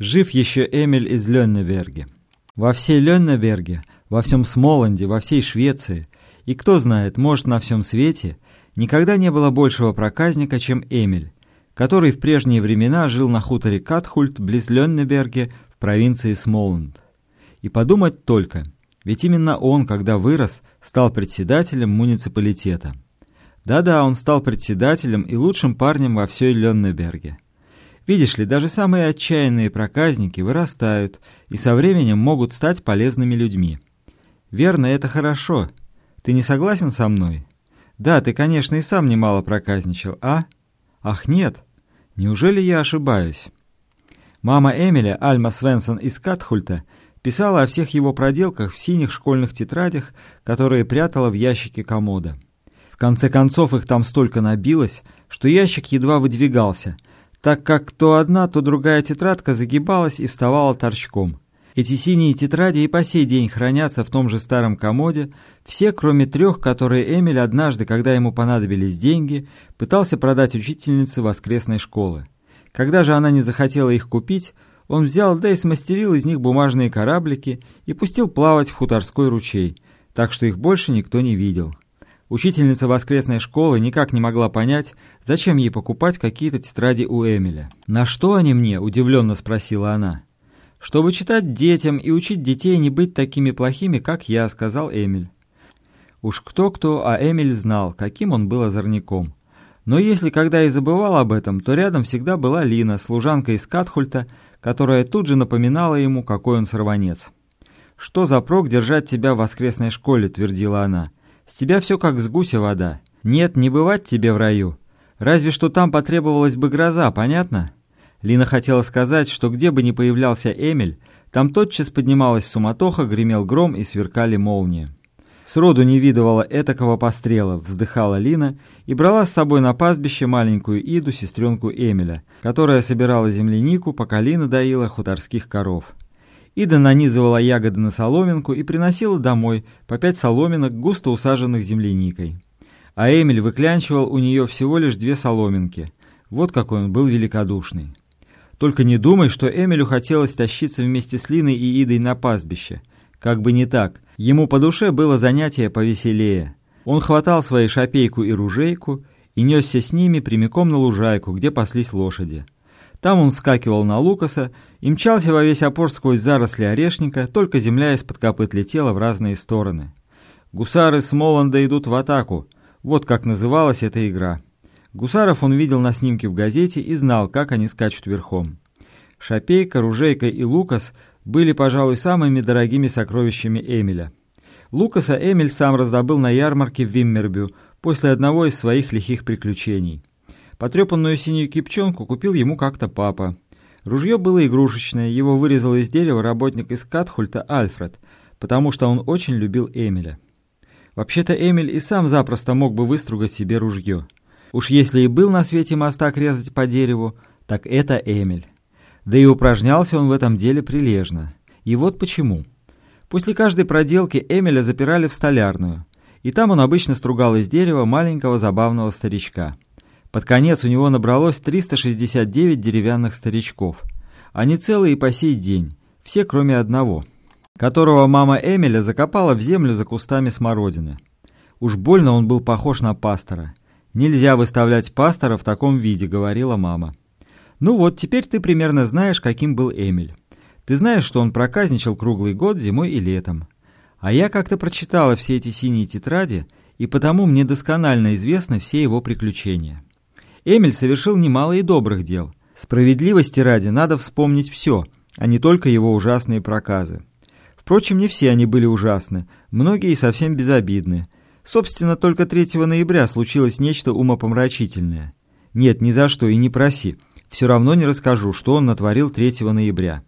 Жив еще Эмиль из Леннеберге. Во всей Леннеберге, во всем Смоланде, во всей Швеции, и кто знает, может, на всем свете, никогда не было большего проказника, чем Эмиль, который в прежние времена жил на хуторе Катхульт близ Леннеберге в провинции Смоланд. И подумать только, ведь именно он, когда вырос, стал председателем муниципалитета. Да-да, он стал председателем и лучшим парнем во всей Леннеберге. Видишь ли, даже самые отчаянные проказники вырастают и со временем могут стать полезными людьми. Верно, это хорошо. Ты не согласен со мной? Да, ты, конечно, и сам немало проказничал, а? Ах, нет. Неужели я ошибаюсь? Мама Эмиля, Альма Свенсон из Катхульта, писала о всех его проделках в синих школьных тетрадях, которые прятала в ящике комода. В конце концов их там столько набилось, что ящик едва выдвигался — так как то одна, то другая тетрадка загибалась и вставала торчком. Эти синие тетради и по сей день хранятся в том же старом комоде, все, кроме трех, которые Эмиль однажды, когда ему понадобились деньги, пытался продать учительнице воскресной школы. Когда же она не захотела их купить, он взял да и смастерил из них бумажные кораблики и пустил плавать в хуторской ручей, так что их больше никто не видел. Учительница воскресной школы никак не могла понять, зачем ей покупать какие-то тетради у Эмиля. «На что они мне?» – удивленно спросила она. «Чтобы читать детям и учить детей не быть такими плохими, как я», – сказал Эмиль. Уж кто-кто, а Эмиль знал, каким он был озорником. Но если когда и забывал об этом, то рядом всегда была Лина, служанка из Катхульта, которая тут же напоминала ему, какой он сорванец. «Что за прок держать тебя в воскресной школе?» – твердила она. С тебя все как с гуся вода. Нет, не бывать тебе в раю. Разве что там потребовалась бы гроза, понятно?» Лина хотела сказать, что где бы ни появлялся Эмиль, там тотчас поднималась суматоха, гремел гром и сверкали молнии. Сроду не видывала этакого пострела, вздыхала Лина и брала с собой на пастбище маленькую Иду, сестренку Эмиля, которая собирала землянику, пока Лина доила хуторских коров. Ида нанизывала ягоды на соломинку и приносила домой по пять соломинок, густо усаженных земляникой. А Эмиль выклянчивал у нее всего лишь две соломинки. Вот какой он был великодушный. Только не думай, что Эмилю хотелось тащиться вместе с Линой и Идой на пастбище. Как бы не так. Ему по душе было занятие повеселее. Он хватал свои шапейку и ружейку и несся с ними прямиком на лужайку, где паслись лошади. Там он скакивал на Лукаса и мчался во весь опор сквозь заросли орешника, только земля из-под копыт летела в разные стороны. Гусары с Моланда идут в атаку. Вот как называлась эта игра. Гусаров он видел на снимке в газете и знал, как они скачут верхом. Шапейка, Ружейка и Лукас были, пожалуй, самыми дорогими сокровищами Эмиля. Лукаса Эмиль сам раздобыл на ярмарке в Виммербю после одного из своих лихих приключений. Потрепанную синюю кипчонку купил ему как-то папа. Ружье было игрушечное, его вырезал из дерева работник из Катхульта Альфред, потому что он очень любил Эмиля. Вообще-то Эмиль и сам запросто мог бы выстругать себе ружье. Уж если и был на свете мостак резать по дереву, так это Эмиль. Да и упражнялся он в этом деле прилежно. И вот почему. После каждой проделки Эмиля запирали в столярную, и там он обычно стругал из дерева маленького забавного старичка. Под конец у него набралось 369 деревянных старичков. Они целые по сей день, все кроме одного, которого мама Эмиля закопала в землю за кустами смородины. Уж больно он был похож на пастора. «Нельзя выставлять пастора в таком виде», — говорила мама. «Ну вот, теперь ты примерно знаешь, каким был Эмиль. Ты знаешь, что он проказничал круглый год зимой и летом. А я как-то прочитала все эти синие тетради, и потому мне досконально известны все его приключения». Эмиль совершил немало и добрых дел. Справедливости ради надо вспомнить все, а не только его ужасные проказы. Впрочем, не все они были ужасны, многие совсем безобидны. Собственно, только 3 ноября случилось нечто умопомрачительное. Нет, ни за что и не проси. Все равно не расскажу, что он натворил 3 ноября.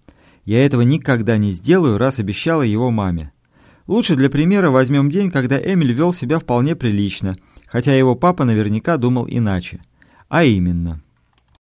Я этого никогда не сделаю, раз обещала его маме. Лучше для примера возьмем день, когда Эмиль вел себя вполне прилично, хотя его папа наверняка думал иначе. А именно,